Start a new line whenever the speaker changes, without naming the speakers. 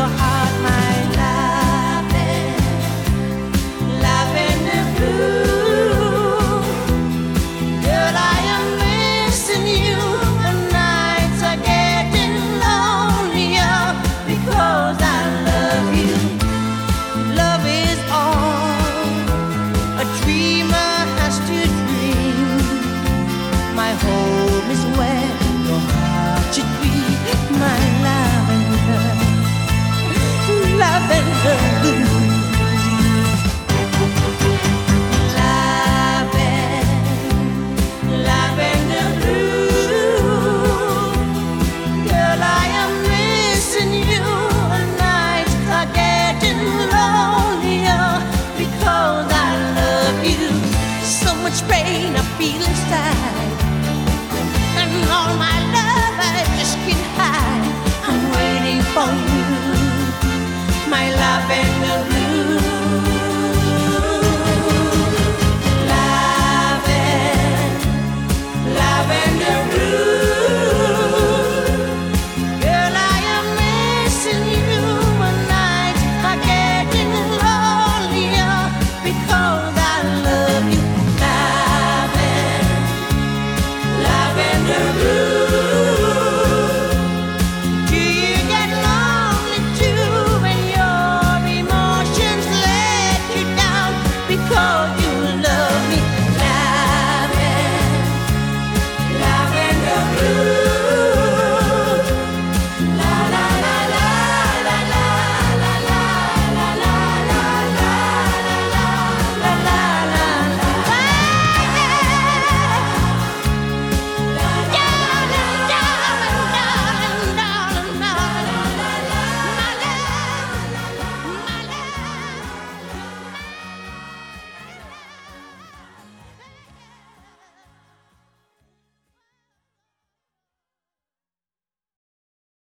your. much pain I feel inside. And all my love I just can't hide. I'm waiting for you. Aleluia.